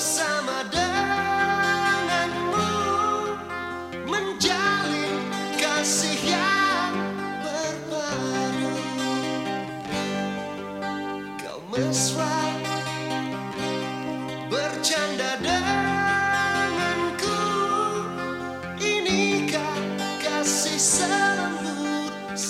bersama denganmu menjalin kasih yang berpadu kau mesra bercanda denganku. Inikah kasih selembut